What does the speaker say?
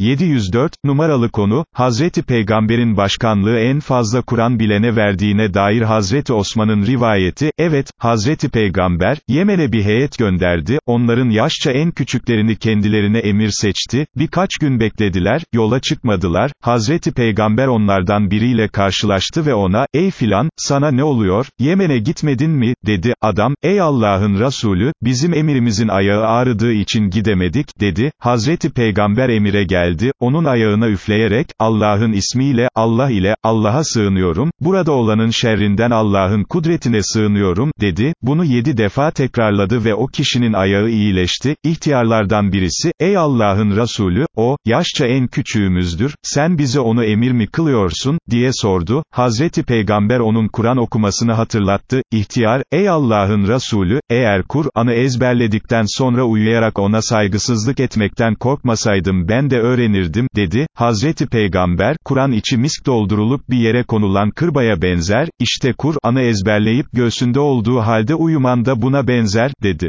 704, numaralı konu, Hazreti Peygamber'in başkanlığı en fazla Kur'an bilene verdiğine dair Hazreti Osman'ın rivayeti, evet, Hazreti Peygamber, Yemen'e bir heyet gönderdi, onların yaşça en küçüklerini kendilerine emir seçti, birkaç gün beklediler, yola çıkmadılar, Hazreti Peygamber onlardan biriyle karşılaştı ve ona, ey filan, sana ne oluyor, Yemen'e gitmedin mi, dedi, adam, ey Allah'ın Resulü, bizim emirimizin ayağı ağrıdığı için gidemedik, dedi, Hazreti Peygamber emire geldi, onun ayağına üfleyerek, Allah'ın ismiyle, Allah ile, Allah'a sığınıyorum, burada olanın şerrinden Allah'ın kudretine sığınıyorum, dedi, bunu yedi defa tekrarladı ve o kişinin ayağı iyileşti, ihtiyarlardan birisi, ey Allah'ın Resulü, o, yaşça en küçüğümüzdür, sen bize onu emir mi kılıyorsun, diye sordu, Hazreti Peygamber onun Kur'an okumasını hatırlattı, ihtiyar, ey Allah'ın Resulü, eğer Kur'an'ı ezberledikten sonra uyuyarak ona saygısızlık etmekten korkmasaydım ben de öğrenirdim, dedi, Hazreti Peygamber, Kur'an içi misk doldurulup bir yere konulan kırbaya benzer, işte Kur'an'ı ezberleyip göğsünde olduğu halde uyuman da buna benzer, dedi.